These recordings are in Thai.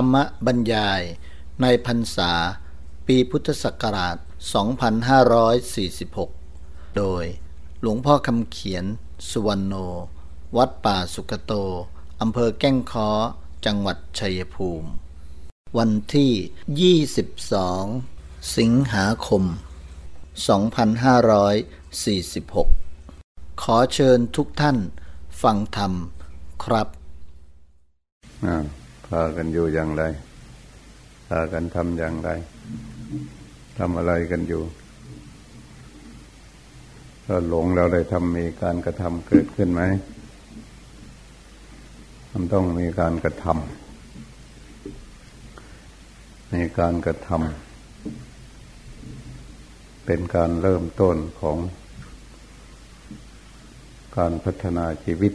รรมบรรยายในพรรษา ปีพุทธศักราช 2546 โดยหลวงพ่อคำเขียน สุวรรณโน วัดป่าสุกโต อำเภอแก้งค้อ จังหวัดชัยภูมิ วันที่ 22 สิงหาคม 2546 ขอเชิญทุกท่านฟังธรรมครับ พากันอยู่อย่างไร พากันทำอย่างไรทำอะไรกันอยู่ ถ้าหลงเราได้ทำมีการกระทำเกิดขึ้นไหมมันต้องมีการกระทำมีการกระทำเป็นการเริ่มต้นของการพัฒนาชีวิต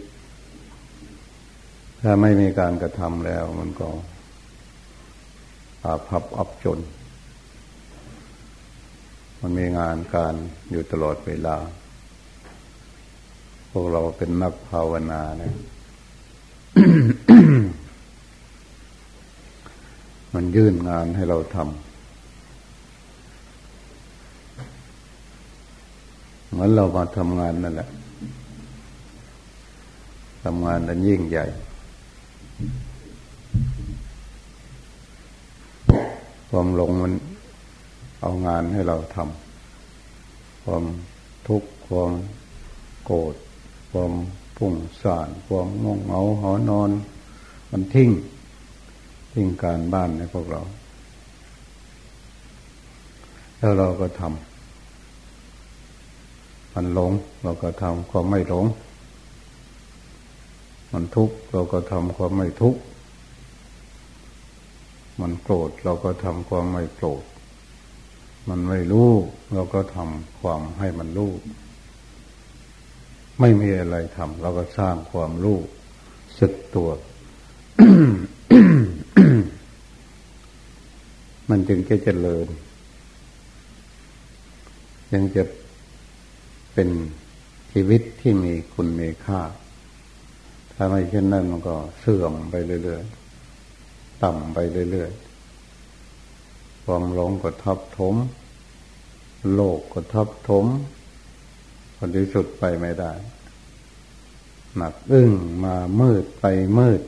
ถ้าไม่มีการกระทำแล้ว มันก็อาภัพอับจน มันมีงานการอยู่ตลอดเวลา พวกเราเป็นนักภาวนาเนี่ยมันยื่นงานให้เราทำเหมือนเรามาทำงานนั่นแหละทำงานนั้นยิ่งใหญ่ ความหลงมันเอางานให้เราทำความทุกข์ความโกรธความพุ่งสานความงงเหงาหอนอน มันทิ้ง ทิ้งการบ้านให้พวกเรา แล้วเราก็ทำมันหลงเราก็ทำความไม่หลง มันทุกข์เราก็ทำความไม่ทุกข์ มันโกรธเราก็ทำความไม่โกรธ มันไม่รู้เราก็ทำความให้มันรู้ไม่มีอะไรทำเราก็สร้างความรู้สึกตัว มันจึงจะเจริญยังจะเป็นชีวิตที่มีคุณมีค่า ถ้าไม่เช่นนั้นมันก็เสื่อมไปเรื่อยๆ ต่ำไปเรื่อยๆ ความหลงก็ทับถม โลกก็ทับถมคนที่สุดไปไม่ได้ หนักอึ้งมามืดไปมืด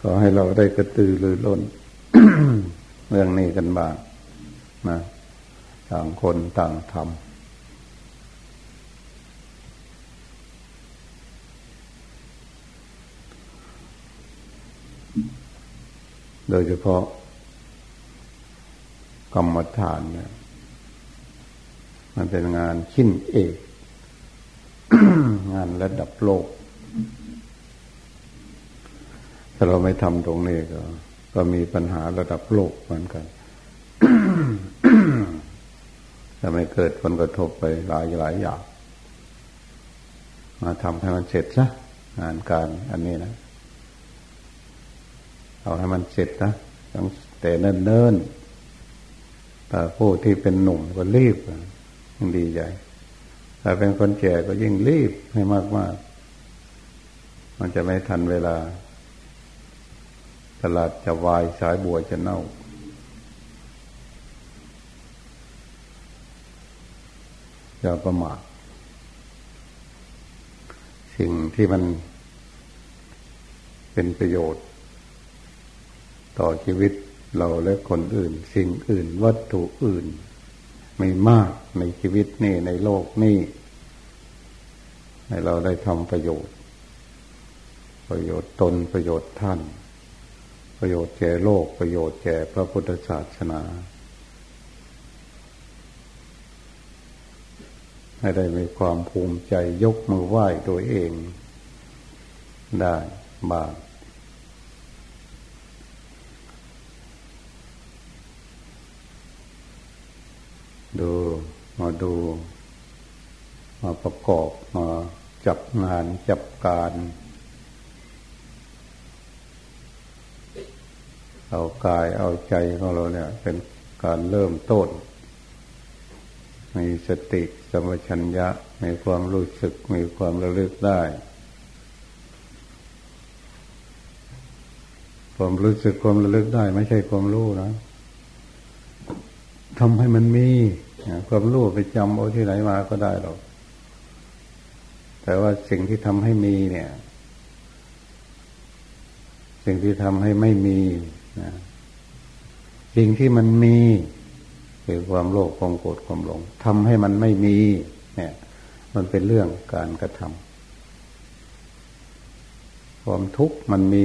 ขอให้เราได้กระตือรือร้นเรื่องนี้กันบ้างนะต่างคนต่างทำ ดยเฉพาะ กรรมฐานเนี่ยมันเป็นงานชิ้นเอก งานระดับโลก ถ้าเราไม่ทำตรงนี้ก็ ก็มีปัญหาระดับโลกเหมือนกันจะไม่เกิดผลกระทบไปหลายหลายอย่าง มาทำให้มันเสร็จซะงานการอันนี้นะ เอาให้มันเสร็จนะตั้งแต่เนิ่นๆแต่ผู้ที่เป็นหนุ่มก็รีบยิ่งดีใจถ้าเป็นคนแก่ก็ยิ่งรีบให้มากๆ มันจะไม่ทันเวลา ตลาดจะวายสายบัวจะเน่าอย่าประมาทสิ่งที่มันเป็นประโยชน์ ต่อชีวิตเราและคนอื่น สิ่งอื่นวัตถุอื่น ไม่มากในชีวิตนี่ในโลกนี่ให้เราได้ทำประโยชน์ ประโยชน์ตนประโยชน์ท่าน ประโยชน์แก่โลกประโยชน์แก่พระพุทธศาสนา ให้ได้มีความภูมิใจยกมือไหว้ตัวเองได้บ้าง ดูมาดู มาประกอบมาจับงานจับการเอากายเอาใจของเราเนี่ย เป็นการเริ่มต้น มีสติสมชัญญะมีความรู้สึกมีความระลึกได้ ความรู้สึกความระลึกได้ ไม่ใช่ความรู้นะทำให้มันมี ความรู้ไปจำเอาที่ไหนมาก็ได้หรอก แต่ว่าสิ่งที่ทำให้มีเนี่ย สิ่งที่ทำให้ไม่มีนะสิ่งที่มันมีคือความโลภความโกรธความหลงทำให้มันไม่มี เนี่ย มันเป็นเรื่องการกระทำความทุกข์มันมี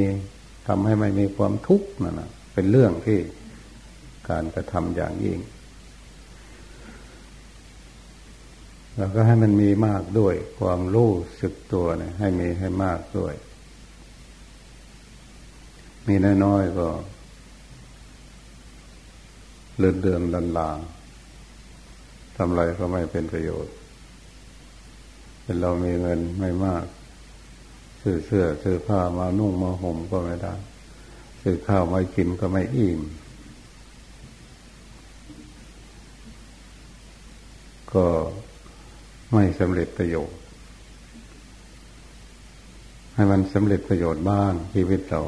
ทำให้ไม่มีความทุกข์นั่นนะเป็นเรื่องที่การกระทำอย่างยิ่ง เราก็ให้มันมีมากด้วย ความรู้สึกตัวเนี่ยให้มีให้มากด้วย มีน้อยๆก็เลือนเดือนลันลางทำไรก็ไม่เป็นประโยชน์เป็นเรามีเงินไม่มากซื้อเสื้อซื้อผ้ามานุ่งมาห่มก็ไม่ได้ซื้อข้าวมากินก็ไม่อิ่มก็ ไม่สำเร็จประโยชน์ ให้มันสำเร็จประโยชน์บ้างชีวิตเรา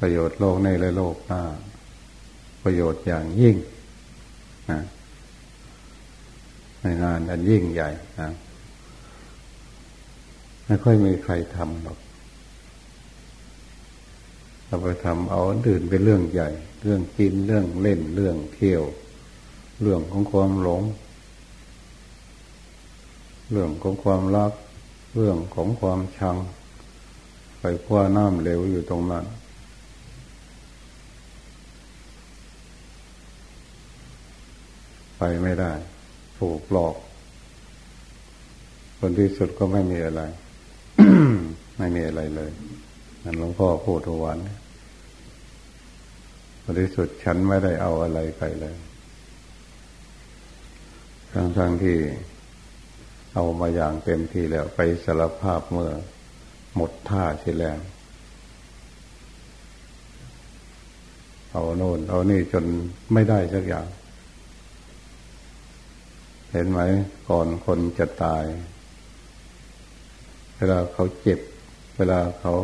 ประโยชน์โลกในและโลกหน้าประโยชน์อย่างยิ่งนะในงานอันยิ่งใหญ่นะไม่ค่อยมีใครทำหรอกเราไปทำเอาอื่นเป็นเรื่องใหญ่ เรื่องกินเรื่องเล่นเรื่องเที่ยว เรื่องของความหลง เรื่องของความรัก เรื่องของความชัง ไปคว้าน้ำเหลวอยู่ตรงนั้น ไปไม่ได้ ถูกหลอกคนที่สุดก็ไม่มีอะไร ไม่มีอะไรเลยนั่นหลวงพ่อพูดทุกวันคนที่สุดฉันไม่ได้เอาอะไรไปเลย ทั้งทั้งที่เอามาอย่างเต็มที่แล้ว ไปสารภาพเมื่อหมดท่าเสียแล้วเอาโน่นเอานี่จนไม่ได้สักอย่าง เห็นไหมก่อนคนจะตาย เวลาเขาเจ็บ เวลาเขา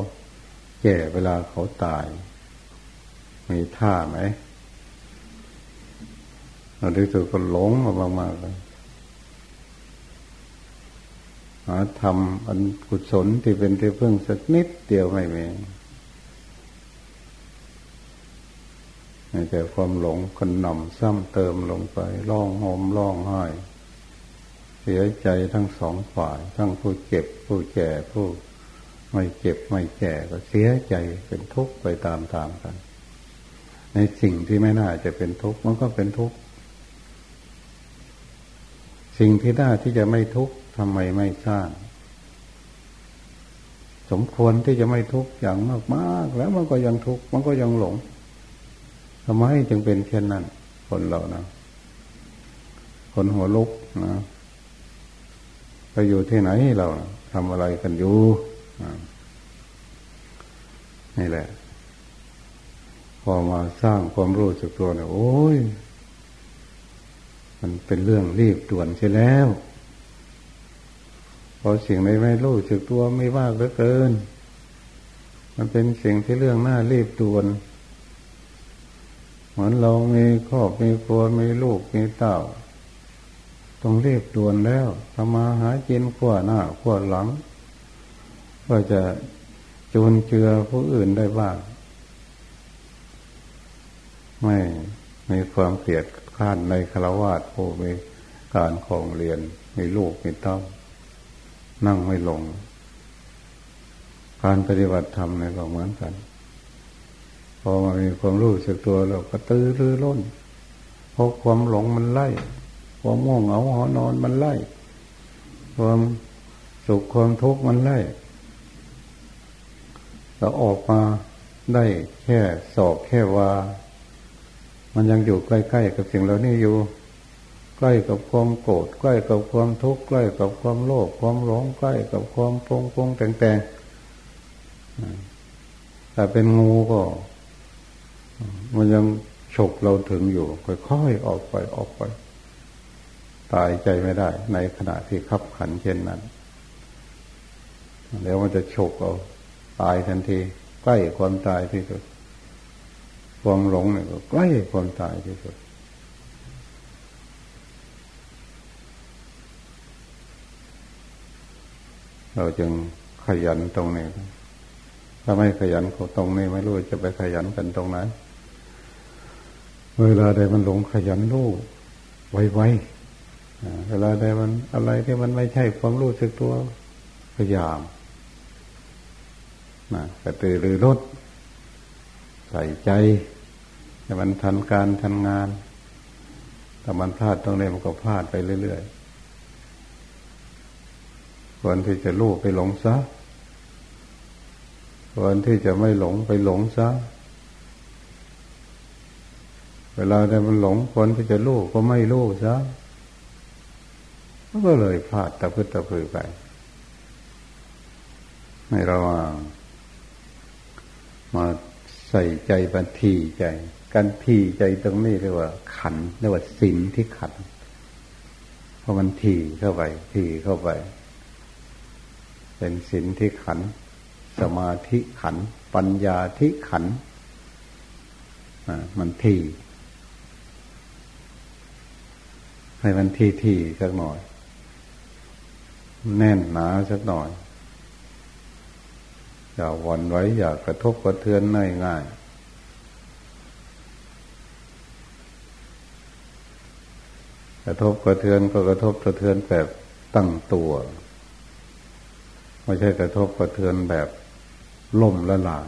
แก่เวลาเขาตาย มีท่าไหม เราที่สุดก็หลงมามากๆเลยหาทำอันกุศลที่เป็นที่พึ่งสักนิดเดียวไม่มีแต่ความหลงคนนำซ้ำเติมลงไปร้องโหมร้องไห้ เสียใจทั้งสองฝ่าย ทั้งผู้เจ็บผู้แก่ผู้ไม่เจ็บไม่แก่ก็เสียใจเป็นทุกข์ไปตามๆกัน ในสิ่งที่ไม่น่าจะเป็นทุกข์มันก็เป็นทุกข์ สิ่งที่น่าที่จะไม่ทุกข์ทำไมไม่สร้าง สมควรที่จะไม่ทุกข์อย่างมากๆ แล้วมันก็ยังทุกข์มันก็ยังหลงทำไมจึงเป็นเช่นนั้น คนเรานะคนหัวลุกนะไปอยู่ที่ไหนเราทำอะไรกันอยู่นี่แหละ พอมาสร้างความรู้สึกตัวเนี่ยโอ้ย มันเป็นเรื่องรีบด่วนใช่แล้วพอสิ่งใดไม่รู้สึกตัวไม่มากเหลือเกิน มันเป็นสิ่งที่เรื่องหน้ารีบด่วน เหมือนเรามีครอบมีครัวมีลูกมีเต่าต้องรีบด่วนแล้วทำมาหากินขว้าหน้าขว้าหลังก็จะจูนเจือผู้อื่นได้บ้าง ไม่มีความเกลียด ข้านในคารวาสผู้มีการของเรียนมีลูกมีเต้า นั่งไม่ลง การปฏิบัติธรรมในก็เหมือนกัน พอมามีความรู้สึกตัวเราก็ตื้อรือร้นเพราะความหลงมันไล่ความม่วงเหงาหอนอนมันไล่ ความสุขความทุกข์มันไล่เราออกมาได้แค่สอบแค่ว่า มันยังอยู่ใกล้ๆกับสิ่งเหล่านี้อยู่ ใกล้กับความโกรธใกล้กับความทุกข์ใกล้กับความโลภความหลงใกล้กับความปงปงแต่งแตงแต่เป็นงูก็ มันยังฉกเราถึงอยู่ค่อยๆออกไปออกไป ตายใจไม่ได้ ในขณะที่ขับขันเช่นนั้นแล้วมันจะฉกเอาตายทันทีใกล้ความตายที่สุด ความหลงเนี่ยก็ใกล้ความตายที่สุดเราจึงขยันตรงนี้ ถ้าไม่ขยันตรงนี้ไม่รู้จะไปขยันกันตรงไหน เวลาใดมันหลงขยันรู้ไวๆเวลาใดมันอะไรที่มันไม่ใช่ความรู้สึกตัวพยายามนะกระตือรือร้นใส่ใจ ให้มันทันการทันงานถ้ามันพลาดตรงนี้มันก็พลาดไปเรื่อยๆควรที่จะรู้ไปหลงซะควรที่จะไม่หลงไปหลงซะเวลาได้มันหลงควรที่จะรู้ก็ไม่รู้ซะก็เลยพลาดตะพื้ตะพือไปให้เรามาใส่ใจบันทีใจ การทีใจตรงนี้เรียกว่า ขันเรียกว่าสินที่ขันเพราะมันทีเข้าไปทีเข้าไป เป็นศีลที่ขัน สมาธิขัน ปัญญาที่ขันมันทีให้มันทีทีสักหน่อย แน่นหนาสักหน่อย อย่าหวันไว้อย่ากระทบกระเทือนง่ายง่าย ระทบกระเทือนก็กระทบกระเทือนแบบตั้งตัวไม่ใช่กระทบกระเทือนแบบล่มละลาย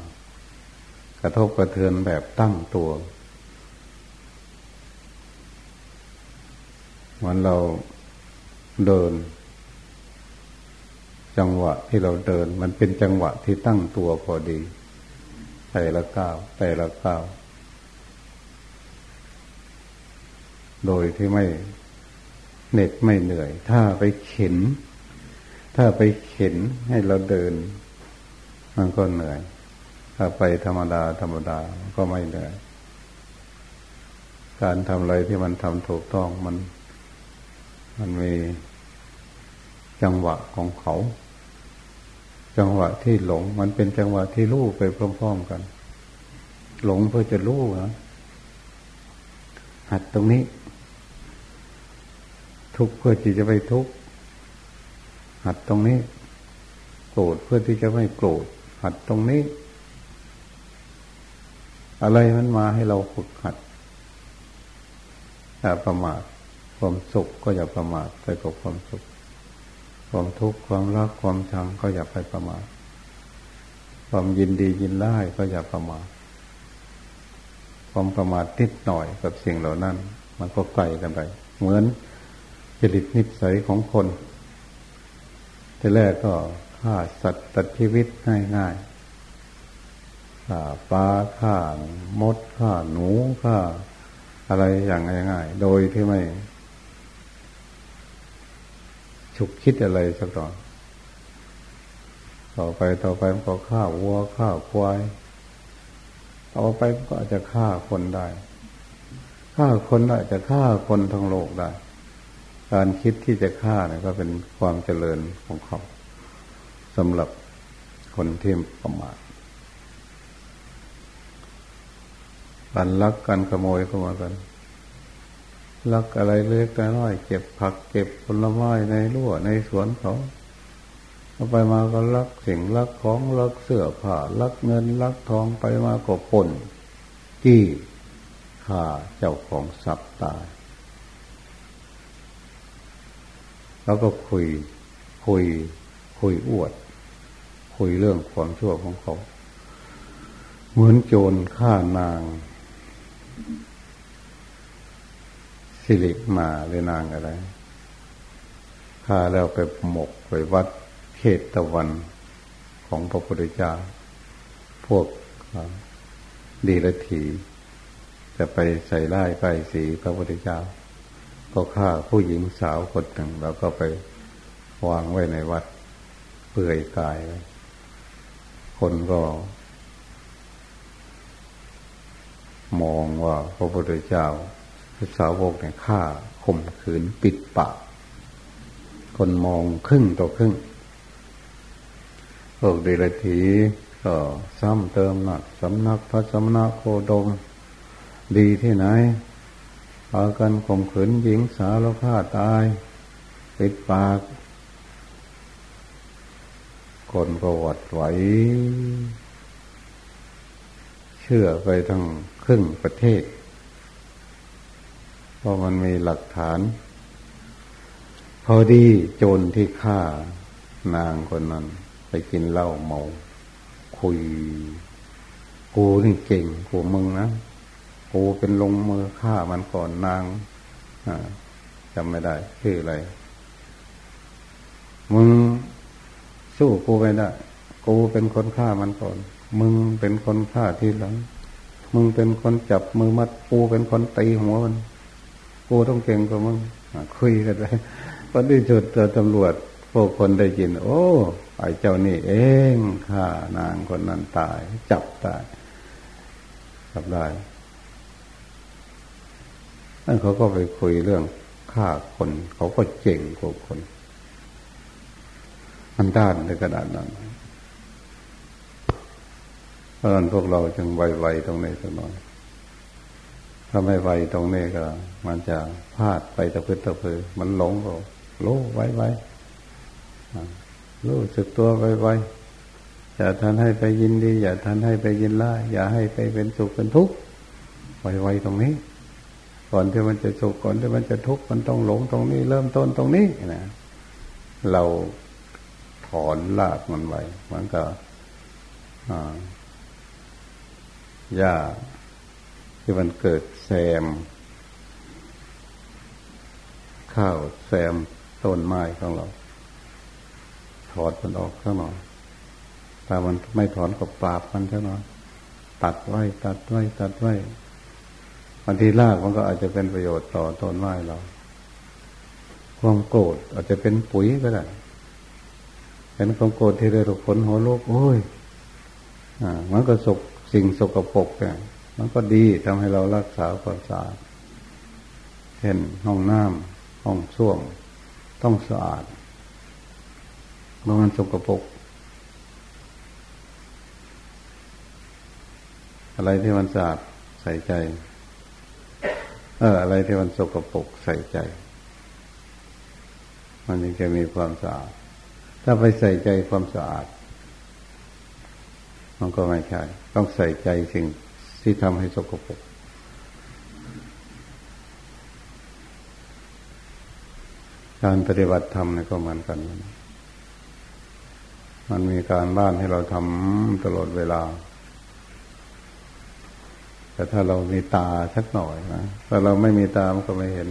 กระทบกระเทือนแบบตั้งตัวมันเราเดิน จังหวะที่เราเดิน มันเป็นจังหวะที่ตั้งตัวพอดี แต่ละก้าวแต่ละก้าวโดยที่ไม่ เหน็ดไม่เหนื่อย ถ้าไปเข็น ถ้าไปเข็นให้เราเดิน มันก็เหนื่อย ถ้าไปธรรมดาธรรมดาก็ไม่เหนื่อย การทำอะไรที่มันทำถูกต้องมัน มันมีจังหวะของเขา จังหวะที่หลง มันเป็นจังหวะที่รู้ไปพร้อมๆกัน หลงเพื่อจะรู้นะหัดตรงนี้ ทุกเพื่อที่จะไปทุกหัดตรงนี้ โกรธเพื่อที่จะไม่โกรธหัดตรงนี้ อะไรมันมาให้เราฝึกหัดอย่าประมาทความสุขก็อย่าประมาทไปกับความสุข ความทุกข์ความรักความชังก็อย่าไปประมาทความยินดียินไล่ก็อย่าประมาทความประมาทติดหน่อยกับสิ่งเหล่านั้น มันก็ไกลกันไป เหมือน จริตนิสัยของคนทีแรกก็ฆ่าสัตว์ตัดชีวิตง่ายๆฆ่าปลาฆ่ามดฆ่าหนูฆ่าอะไรอย่างง่ายๆ โดยที่ไม่ฉุกคิดอะไรสักตอนต่อไปต่อไปมันก็ฆ่าวัวฆ่าควาย ต่อไปก็อาจจะฆ่าคนได้ ฆ่าคนได้จะฆ่าคนทั้งโลกได้ การคิดที่จะฆ่าเนี่ยก็เป็นความเจริญของเขาสำหรับคนที่ประมาทการลักการขโมยเข้ามากันลักอะไรเล็กน้อยเก็บผักเก็บผลไม้ในรั้วในสวนเขาเอาไปมาก็ลักสิ่งลักของลักเสื้อผ้าลักเงินลักทองไปมาก็ปนจี้ฆ่าเจ้าของทรัพย์ตาย แล้วก็คุย คุย คุยอวด คุยเรื่องความชั่วของเขา เหมือนโจรฆ่านาง สิริมาหรือนางอะไรฆ่าแล้วไปหมกไปวัดเขตตะวันของพระพุทธเจ้า พวกดีละทีจะไปใส่ไล่ไปสีพระพุทธเจ้า ก็ฆ่าผู้หญิงสาวคนหนึ่งแล้วก็ไปวางไว้ในวัดเปื่อยกาย คนก็ มองว่าพระพุทธเจ้าพระสาวกเนี่ยฆ่าข่มขืนปิดปาก คนมองครึ่งต่อครึ่งพวกเดรัจฉีก็ซ้ำเติมหนักสำนักพระสมณะโคดม ดีที่ไหน เอากันข่มขืนหญิงสาวแล้วฆ่าตาย ปิดปาก คนก็หวัดไหว เชื่อไปทั้งครึ่งประเทศ เพราะมันมีหลักฐาน พอดีโจรที่ฆ่านางคนนั้น ไปกินเหล้าเมา คุย กูนี่เก่งกูมึงนะ กูเป็นลงมือฆ่ามันก่อนนางจำไม่ได้ชื่ออะไร มึงสู้กูไม่ได้ กูเป็นคนฆ่ามันก่อน มึงเป็นคนฆ่าทีหลัง มึงเป็นคนจับมือมัด กูเป็นคนตีหัวมัน กูต้องเก่งกว่ามึงคุยกันไปพอที่สุดตำรวจพวกคนได้ยิน โอ้ไอ้เจ้านี่ เองฆ่านางคนนั้นตาย จับตายจับได้ นั่นเขาก็ไปคุยเรื่องฆ่าคน เขาก็เจ๋งกว่าคน มันด้านในกระดาษนั้นเพราะนั้นพวกเราจึงไวๆตรงนี้สักหน่อยถ้าไม่ไวตรงนี้ก็ มันจะพลาดไปตะพื้นตะพือ มันหลงก็โลไว้ไว้รู้สึกตัวไว้ไว้อย่าทันให้ไปยินดี อย่าทันให้ไปยินร้ายอย่าให้ไปเป็นสุขเป็นทุกข์ไวๆตรงนี้ ก่อนที่มันจะสุขก่อนที่มันจะทุกข์มันต้องหลงตรงนี้ เริ่มต้นตรงนี้นะเราถอนลากมันไว้มันก็หญ้าที่มันเกิดแซม ข้าวแซมต้นไม้ของเรา ถอดมันออกซะหน่อยถ้ามันไม่ถอนก็ปราบมันซะหน่อยตัดไว้ ตัดไว้ ตัดไว้ บางทีรากมันก็อาจจะเป็นประโยชน์ต่อต้นไม้เรา ความโกรธอาจจะเป็นปุ๋ยก็ได้เป็นความโกรธที่ได้ถูกผลหัวโลกโอ้ยอ่ามันก็สกสิ่งสกปรกเนี่ยมันก็ดีทำให้เรารักษาความสะอาดเช่นห้องน้ำห้องส้วมต้องสะอาดเมื่อมันสกปรกอะไรที่มันสะอาดใส่ใจ เอออะไรที่มันสกปรกใส่ใจ มันยังจะมีความสะอาด ถ้าไปใส่ใจความสะอาด มันก็ไม่ใช่ ต้องใส่ใจสิ่งที่ทำให้สกปรกการปฏิบัติธรรมนี่ก็เหมือนกัน มันมีการบ้านให้เราทำตลอดเวลา แต่ถ้าเรามีตาสักหน่อยนะถ้าเราไม่มีตามันก็ไม่เห็น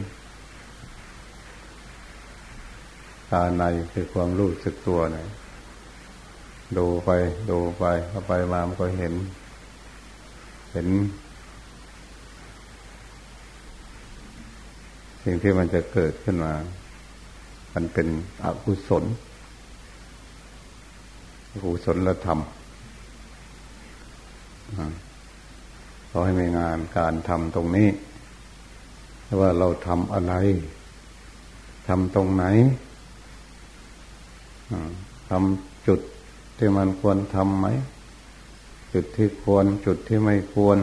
ตาในคือความรู้สึกตัวเนี่ยดูไปดูไปเข้าไปมามันก็เห็น เห็น สิ่งที่มันจะเกิดขึ้นมา มันเป็นอกุศลอกุศลธรรม ขอให้มีงานการทำตรงนี้ว่าเราทำอะไรทำตรงไหนทำจุดที่มันควรทำไหม จุดที่ควรจุดที่ไม่ควร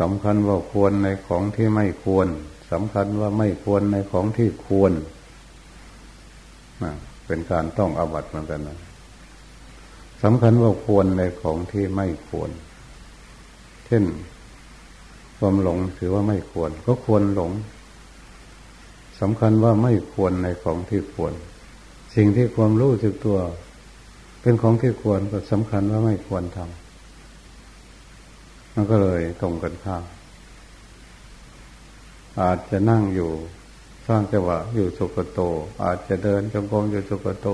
สำคัญว่าควรในของที่ไม่ควรสำคัญว่าไม่ควรในของที่ควร เป็นการต้องอบัตเหมือนกันนะ สำคัญว่าควรในของที่ไม่ควร เช่น ความหลงถือว่าไม่ควร ก็ควรหลงสำคัญว่าไม่ควรในของที่ควร สิ่งที่ความรู้สึกตัว เป็นของที่ควรก็สำคัญว่าไม่ควรทำมันก็เลยตรงกันข้ามอาจจะนั่งอยู่ สร้างจังหวะอยู่สุกโต อาจจะเดินจงกรมอยู่สุกโต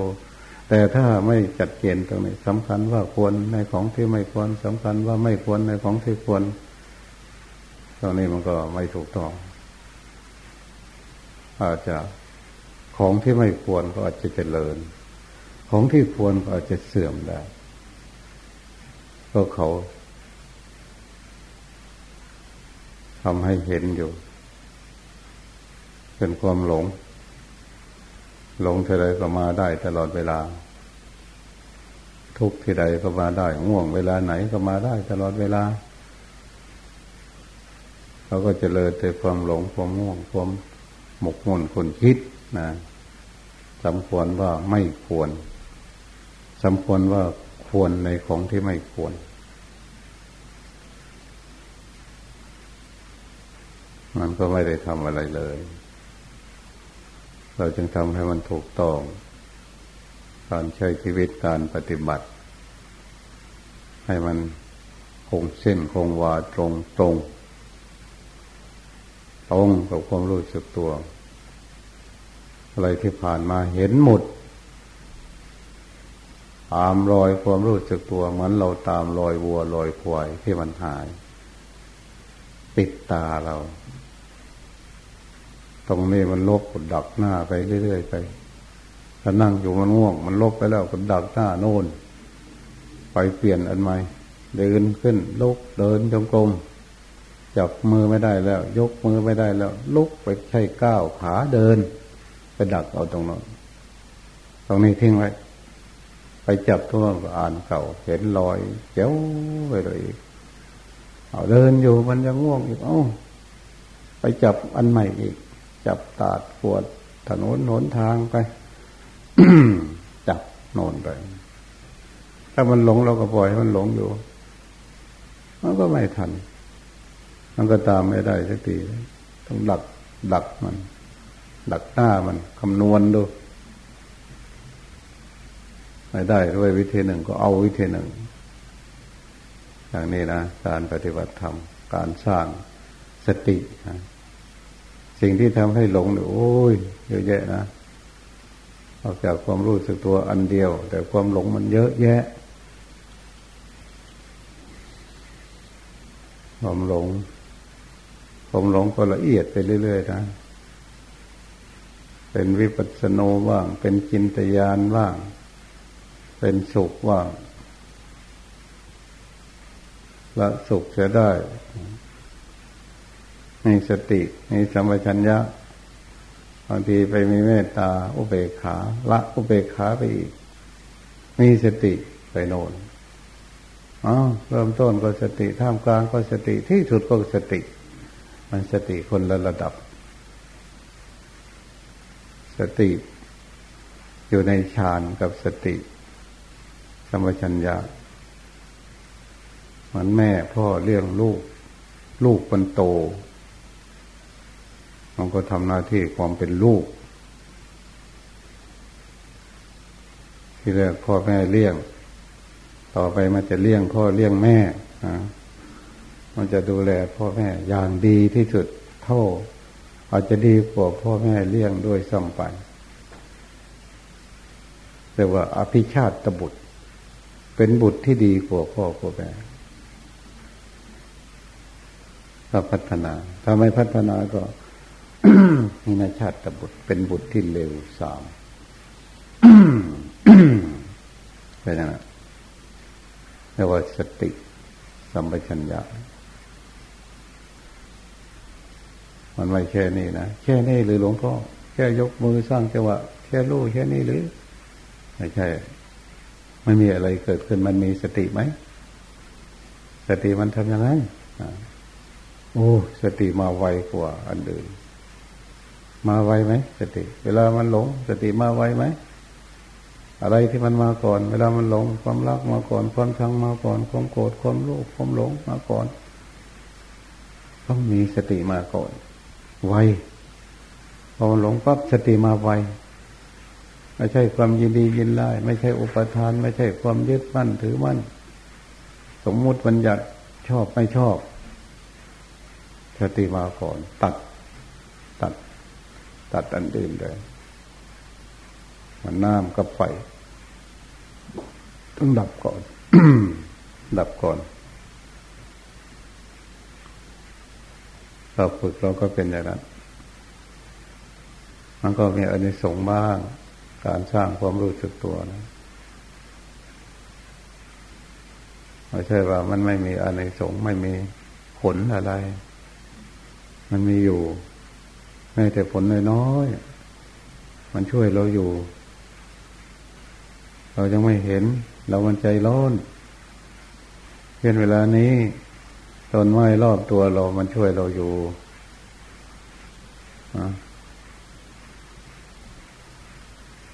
แต่ถ้าไม่จัดเกณฑ์ตรงนี้สำคัญว่าควรในของที่ไม่ควรสำคัญว่าไม่ควรในของที่ควรตรงนี้มันก็ไม่ถูกต้อง อาจจะของที่ไม่ควรก็อาจจะเจริญ ของที่ควรก็อาจจะเสื่อมได้ ก็เขาทำให้เห็นอยู่ เป็นความหลง หลงเท่าไรก็มาได้ตลอดเวลา ทุกที่ใดก็มาได้ง่วงเวลาไหนก็มาได้ตลอดเวลาเราก็จเจริญแต่ความหลงความง่วงความหมกมุ่นคนคิดนะสมควรว่าไม่ควรสมควรว่าควรในของที่ไม่ควร มันก็ไม่ได้ทำอะไรเลย เราจึงทำให้มันถูกต้อง การใช้ชีวิตการปฏิบัติ ให้มันคงเส้นคงวาตรงตรงตรงกับความรู้สึกตัว อะไรที่ผ่านมาเห็นหมด ตามรอยความรู้สึกตัวเหมือนเราตามรอยวัวรอยควายที่มันหายปิดตาเรา ตรงนี้มันลบกดดักหน้าไปเรื่อยๆไปถ้านั่งอยู่มันง่วง มันลบไปแล้วกดดักหน้าโน่น ไปเปลี่ยนอันใหม่เดินขึ้นลุกเดินจงกรมจับมือไม่ได้แล้ว ยกมือไม่ได้แล้ว ลุกไปใช้ก้าวขาเดิน ไปดักเอาตรงนั้นตรงนี้ทิ้งไว้ ไปจับตัวอ่านเก่าเห็นรอยเจ้าไปเลยเอาเดินอยู่มันยังง่วงอีกเอ้าไปจับอันใหม่อีก จับตาดปวดถนนหนทางไป จับโนนไป ถ้ามันหลงเราก็ปล่อยมันหลงอยู่ มันก็ไม่ทัน มันก็ตามไม่ได้สักทีต้องดักดักมันดักหน้ามันคำนวณดูไม่ได้ด้วยวิธีหนึ่งก็เอาวิธีหนึ่ง อย่างนี้นะ การปฏิบัติธรรม การสร้างสตินะ สิ่งที่ทำให้หลงเนี่ยโอ้ยเยอะแยะนะออกจากความรู้สึกตัวอันเดียว แต่ความหลงมันเยอะแยะความหลงความหลงก็ละเอียดไปเรื่อยๆนะเป็นวิปัสสโนบ้าง เป็นจินตยานบ้าง เป็นสุขว่างละสุขจะได้ มีสติมีสัมปชัญญะบางทีไปมีเมตตา อุเบกขา ละอุเบกขาไปอีก มีสติไปโน่นอ๋อเริ่มต้นก็สติท่ามกลางก็สติที่สุดก็สติ มันสติคนละระดับ สติอยู่ในฌานกับสติสัมปชัญญะเหมือนแม่พ่อเลี้ยงลูก ลูกมันโต มันก็ทำหน้าที่ความเป็นลูก ที่แรกพ่อแม่เลี้ยง ต่อไปมันจะเลี้ยงพ่อเลี้ยงแม่มันจะดูแลพ่อแม่อย่างดีที่สุดเท่า อาจจะดีกว่าพ่อแม่เลี้ยงด้วยซ้ำไปเรียกว่าอภิชาติตบุตร เป็นบุตรที่ดีกว่าพ่อกว่าแม่ถ้าพัฒนา ถ้าไม่พัฒนาก็ มีนาชาติบุตรเป็นบุตรที่เลวสามเป็นยังไงเรียกว่าสติสัมปชัญญะมันไม่แค่นี้นะแค่นี้หรือหลวงพ่อแค่ยกมือสร้างจังหวะแค่รู้แค่นี้หรือไม่ใช่ไม่มีอะไรเกิดขึ้นมันมีสติไหมสติมันทำยังไงโอ้สติมาไวกว่าอันอื่นม มาไวไหมสติ เวลามันหลง สติมาไวไหมอะไรที่มันมาก่อน เวลามันหลง ความรักมาก่อน ความชังมาก่อน ความโกรธความโลภความหลงมาก่อน ต้องมีสติมาก่อน ไวพอมันหลงปั๊บสติมาไวไม่ใช่ความยินดียินไล่ไม่ใช่อุปทาน ไม่ใช่ความยึดมั่นถือมั่น สมมุติบัญญัติชอบไม่ชอบสติมาก่อน ตัด ตัดอันอื่นเลยมันน้ำกับไฟต้องดับก่อน ดับก่อน เราฝึกเราก็เป็นอย่างนั้น มันก็มีอันนี้สงบ้าง การสร้างความรู้สึกตัวนะไม่ใช่ว่ามันไม่มีอะไรสงไม่มีผลอะไร มันมีอยู่ แม้แต่ผลน้อยๆมันช่วยเราอยู่ เรายังไม่เห็น เรามันใจร้อนเพียนเวลานี้ต้นไม้รอบตัวเรา มันช่วยเราอยู่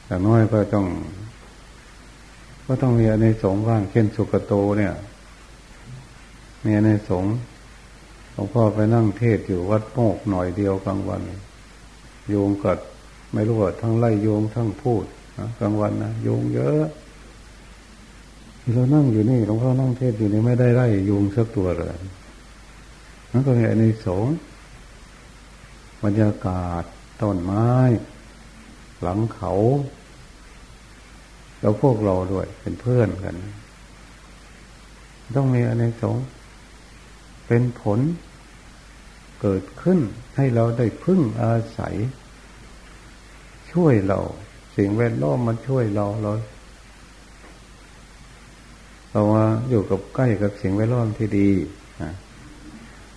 แต่น้อยก็ต้อง ก็ต้องมีในสงบ้างเช่นสุกโตเนี่ยมีในสงหลวงพ่อไปนั่งเทศอยู่วัดโมกหน่อยเดียวกลางวัน โยงกัด ไม่รู้ว่าทั้งไล่โยงทั้งพูดนะกลางวันนะโยงเยอะเรานั่งอยู่นี่หลวงพ่อนั่งเทศอยู่นี่ไม่ได้ไล่โยงสักตัวเลยนั่นก็มีในสงบรรยากาศต้นไม้ หลังเขาแล้วพวกเราด้วยเป็นเพื่อนกัน ต้องมีอะไรสงเป็นผล เกิดขึ้น ให้เราได้พึ่งอาศัย ช่วยเรา สิ่งแวดล้อมมันช่วยเราเราเราว่าอยู่กับใกล้กับสิ่งแวดล้อมที่ดี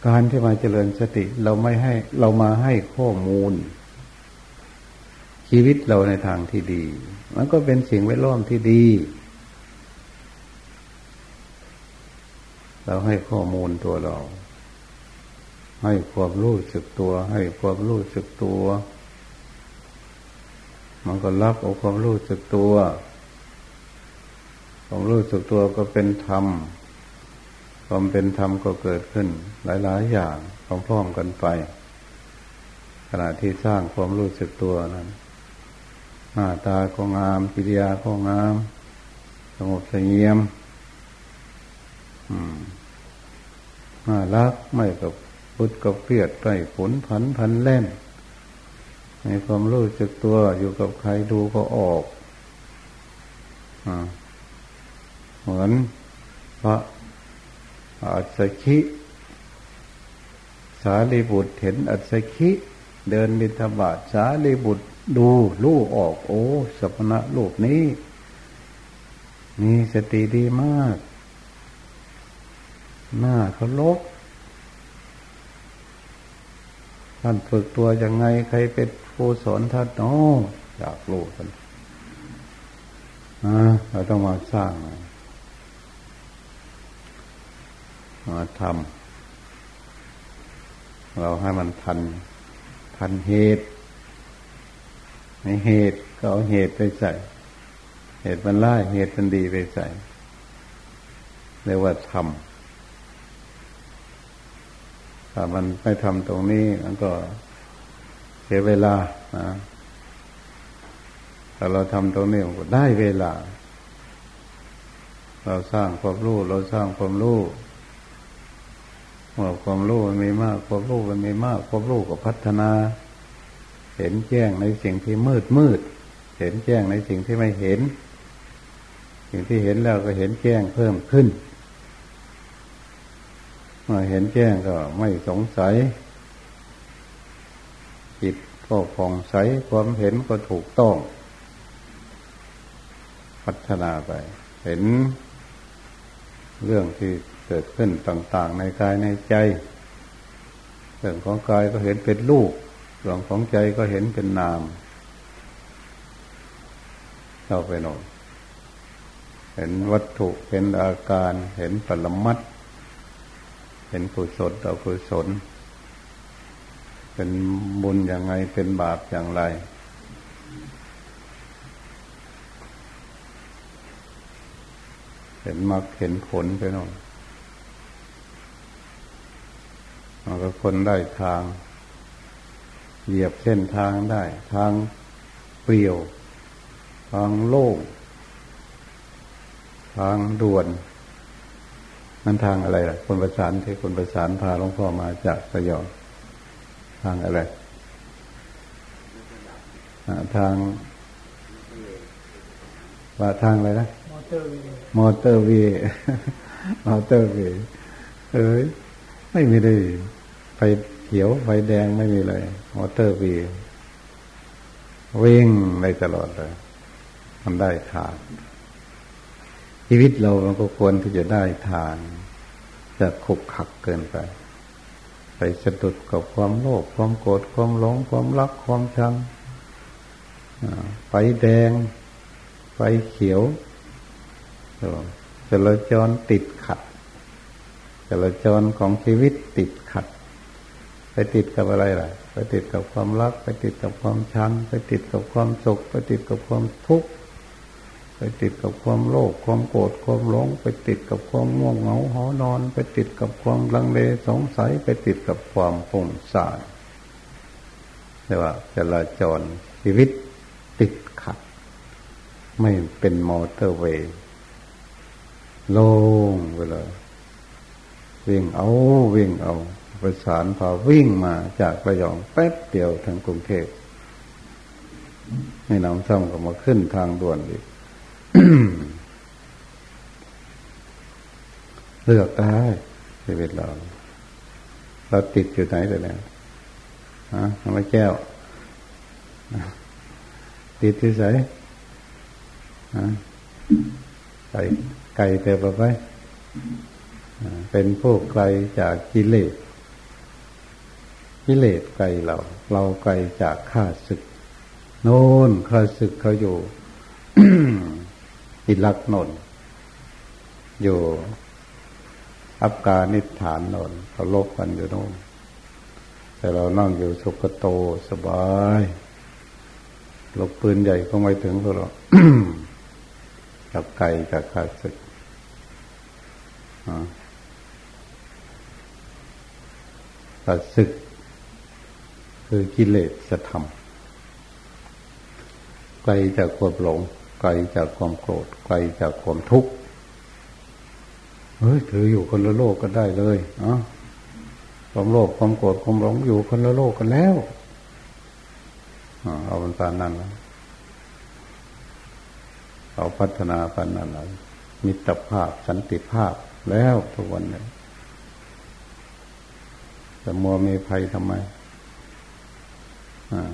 การที่มาเจริญสติเราไม่ให้เรามาให้ข้อมูล ชีวิตเราในทางที่ดี มันก็เป็นสิ่งแวดล้อมที่ดี เราให้ข้อมูลตัวเรา ให้ความรู้สึกตัว ให้ความรู้สึกตัว มันก็รับเอาความรู้สึกตัว ความรู้สึกตัวก็เป็นธรรม ความเป็นธรรมก็เกิดขึ้น หลาย ๆ อย่างพร้อมๆกันไป ขณะที่สร้างความรู้สึกตัวนั้นหน้าตาก็งามกิริยาก็งามสงบเสงี่ยมน่ารักไม่กับ พุทธกับเพียดไปผลผันพันเล่น ในความรู้สึกตัวอยู่กับใครดูก็ออกอเหมือนพระอัศคิสาลีบุตรเห็นอัศคิเดินบิณฑบาตสาลีบุตรดูลูกออก โอ้สัพนะลูกนี้มีสติดีมาก หน้าเขาลบ ท่านฝึกตัวยังไง ใครเป็นผู้สอนท่านเนาะอยากรู้ท่านเราต้องมาสร้างมาทำเราให้มันทัน ทันเหตุ ในเหตุก็เอาเหตุไปใส่ เหตุมันร้ายเหตุมันดีไปใส่เรียกว่าทำ ถ้ามันไม่ทำตรงนี้มันก็เสียเวลานะถ้าเราทำตรงนี้มันก็ได้เวลา เราสร้างความรู้เราสร้างความรู้ว่าความรู้มันมีมาก ความรู้มันมีมาก ความรู้ก็พัฒนา เห็นแจ้งในสิ่งที่มืดมืด เห็นแจ้งในสิ่งที่ไม่เห็น สิ่งที่เห็นแล้วก็เห็นแจ้งเพิ่มขึ้น เมื่อเห็นแจ้งก็ไม่สงสัย จิตก็ผ่องใสความเห็นก็ถูกต้อง พัฒนาไป เห็นเรื่องที่เกิดขึ้นต่าง ๆ ในกายในใจ เรื่องของกายก็เห็นเป็นรูปเรื่องของใจก็เห็นเป็นนามเข้าไปหน่อยเห็นวัตถุเห็นอาการเห็นปรมัต เห็นกุศลต่อกุศล เป็นบุญอย่างไงเป็นบาปอย่างไร เห็นมรรคเห็นผลไปหน่อยมันก็คนได้ทาง เหยียบเส้นทางได้ ทางเปลี่ยว ทางโล่งทางด่วน นั่นทางอะไรล่ะ คนประสานที่คนประสานพาหลวงพ่อมาจากสยองทางอะไรทางว่าทางอะไรนะ มอเตอร์วีมอเตอร์วีมอเตอร์วีเอ้ยไม่มีได้ไฟเขียวไฟแดงไม่มีเลย มอเตอร์วีวิ่งได้ตลอดเลย มันได้ทาง ชีวิตเรามันก็ควรที่จะได้ทางจะขบขักเกินไป ไปสะดุดกับความโลภความโกรธความหลงความรักความชังไฟแดง ไฟเขียวจราจรติดขัดจราจรของชีวิตติดขัด ไปติดกับอะไรล่ะ ไปติดกับความรัก ไปติดกับความชัง ไปติดกับความสุข ไปติดกับความทุกข์ ไปติดกับความโลภความโกรธความหลง ไปติดกับความง่วงเหงาหอนอน ไปติดกับความลังเลสงสัยไปติดกับความปุ่งสานเรียกว่าจราจรชีวิตติดขัด ไม่เป็นมอเตอร์เวย์โล่งไปเลยวิ่งเอาวิ่งเอาประสานพาวิ่งมาจากระยองแป๊บเดียวทางกรุงเทพให้น้ำซ้ำก็มาขึ้นทางด่วนอีก เลือกได้ชีวิตเรา เราติดอยู่ไหนแต่แล้วฮะทำไมแก้ว ติดที่ไหนฮะไก่ไก่เตะไปเป็นผู้ไกลจากกิเลสกิเลสไกลเรา เราไกลจากข้าศึก โน่นข้าศึกเขาอยู่ อิลักนนอยู่อัฟกานิสถานนนเขาลบกันอยู่โน่นแต่เรานั่งอยู่สุกโตสบายลบปืนใหญ่ก็ไม่ถึงพวกเรากับไกลจากข้าศึกตัดศึก คือกิเลสธรรมไกลจากความหลง ลจากความโกรธไกลจากความทุกข์เฮ้ยถืออยู่คนละโลกก็ได้เลยเนาะความโลภความโกรธความหลงอยู่คนละโลกกันแล้วเอาเป็นปานนั้นแล้วเอาพัฒนาปานนั้นแล้วมิตรภาพสันติภาพแล้วทุกวันนี้แต่มัวมีภัยทำไมอ่า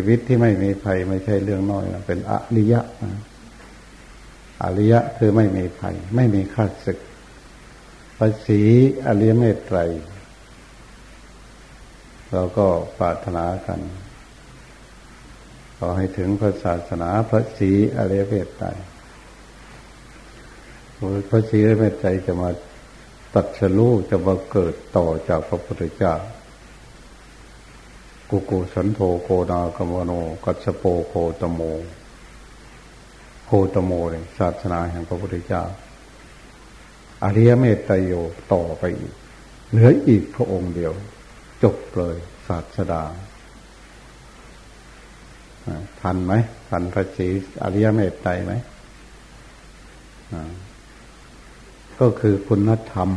ชีวิตที่ไม่มีภัยไม่ใช่เรื่องน้อยนะเป็นอริยะนะอริยะคือไม่มีภัย ไม่มีข้าศึกภาษีอริยเมตไตรเราก็ปรารถนากันขอให้ถึงพระศาสนาพระศีอริยเมตไตรพระศีอริยเมตไตรจะมาตัดสรู้จะมาเกิดต่อจากพระพุทธเจ้า กุกุสันโธโคนาคมโน กัสโปโคตโม โคตโมเลยศาสนาแห่งพระพุทธเจ้าอริยเมตไตโยต่อไปอีก เหลืออีกพระองค์เดียว จบเลยศาสดาทันไหมทันพระศีอริยเมตไตรไหมก็คือคุณธรรม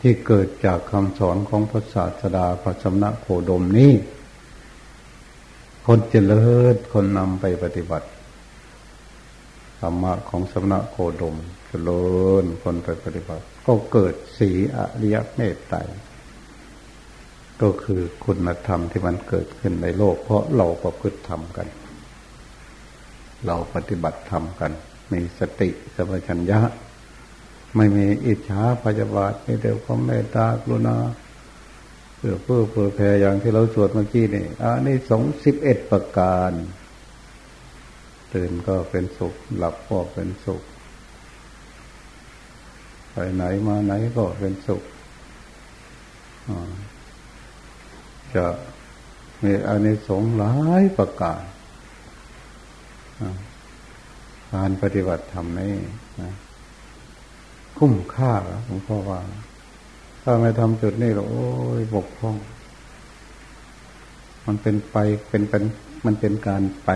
ที่เกิดจากคำสอนของพระศาสดาพระสมณะโคดมนี้ คนเจริญคนนำไปปฏิบัติธรรมะของสมณะโคดมเจริญคนไปปฏิบัติ ก็เกิดสีอริยเมตไตรก็คือคุณธรรมที่มันเกิดขึ้นในโลก เพราะเราประพฤติธรรมกัน เราปฏิบัติธรรมกัน มีสติสัมปชัญญะ ไม่มีอิจฉาพยาบาทมีแต่ความเมตตากรุณาเพื่อเพื่อเพื่อแผ่อย่างที่เราสวดเมื่อกี้นี่อันนี้สองสิบเอ็ดประการ ตื่นก็เป็นสุข หลับก็เป็นสุข ไปไหนมาไหนก็เป็นสุขจะมีอันนี้สงหลายประการการปฏิบัติธรรมนี่นะ คุ้มค่าหลวงพ่อว่า ถ้าไม่ทำจุดนี้เราโอ้ยบกพร่อง มันเป็นไปเป็นเป็นมันเป็นการไป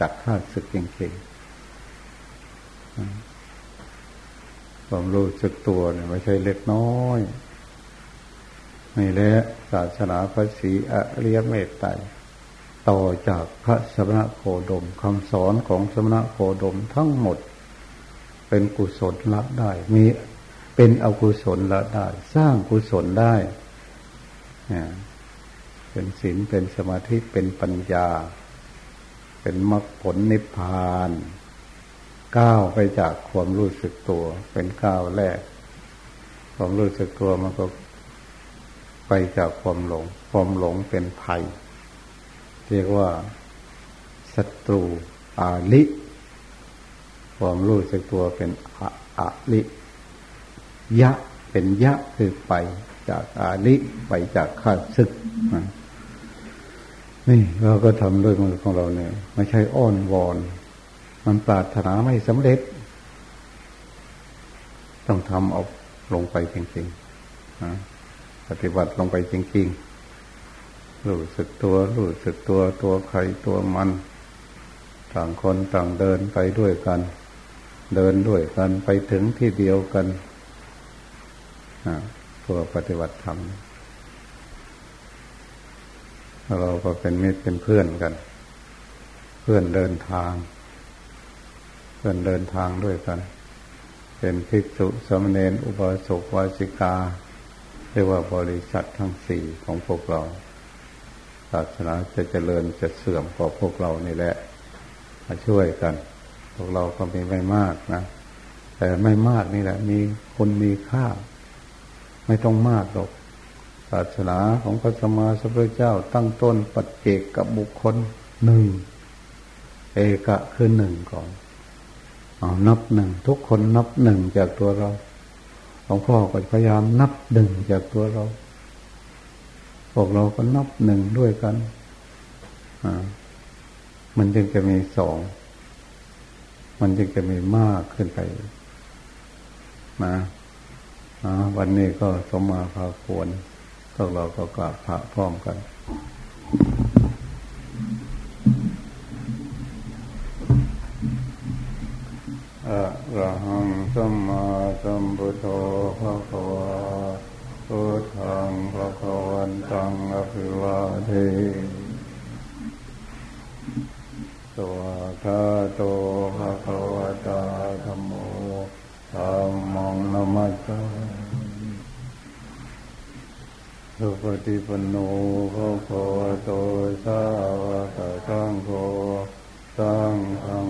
จากข้าศึกจริงๆความรู้สึกตัวเนี่ยไม่ใช่เล็กน้อยนี่แหละศาสนาพระศรีอริยเมตไตรต่อจากพระสมณโคดมคำสอนของสมณโคดมทั้งหมด เป็นกุศลละได้มีเป็นอกุศลละได้ สร้างกุศลได้เป็นศีลเป็นสมาธิเป็นปัญญา เป็นมรรคผลนิพพานก้าวไปจากความรู้สึกตัว เป็นก้าวแรก ความรู้สึกตัวมันก็ไปจากความหลง ความหลงเป็นภัย เรียกว่าศัตรูอาลิ ความรู้สึกตัวเป็นอะอาลิยะเป็นยะคือไปจากอาลิไปจากข้าศึกนี่เราก็ทำด้วยมือของเราเนี่ย ไม่ใช่อ้อนวอน มันปรารถนาไม่สำเร็จ ต้องทำเอาลงไปจริงๆปฏิบัติลงไปจริงๆรู้สึกตัวรู้สึกตัวตัวใครตัวมัน ต่างคนต่างเดินไปด้วยกัน เดินด้วยกันไปถึงที่เดียวกันตัวปฏิบัติธรรมเราก็เป็นมิตรเป็นเพื่อนกัน เพื่อนเดินทาง เพื่อนเดินทางด้วยกัน เป็นภิกษุสมณีอุบาสกวาสิกาเรียกว่าบริษัททั้งสี่ของพวกเราศาสนาจะเจริญจะเสื่อมกว่าพวกเรานี่แหละมาช่วยกัน พวกเราก็มีไม่มากนะแต่ไม่มากนี่แหละ มีคนมีค่า ไม่ต้องมากหรอกศาสนาของพระสมมาสัมพุทธเจ้า ตั้งต้นปัจเจกกับบุคคลหนึ่งเอกะคือหนึ่งก่อนเอานับหนึ่งทุกคนนับหนึ่งจากตัวเราหลวงพ่อก็พยายามนับหนึ่งจากตัวเรา พวกเราก็นับหนึ่งด้วยกัน อ่า มันจึงจะมีสอง มันจึงจะมีมากขึ้นไปนะวันนี้ก็สมมาพาควรพวกเราก็กราบพระพร้อมกันอะระหังสัมมาสัมพุทโธพระควาพุทธังพระควันตังอภิวาเท สวะคาโตภะคะวะตามโมธรมังนามัสสาสุปฏิปันโนภะคะวะโตสาวกสังโฆสังฆัง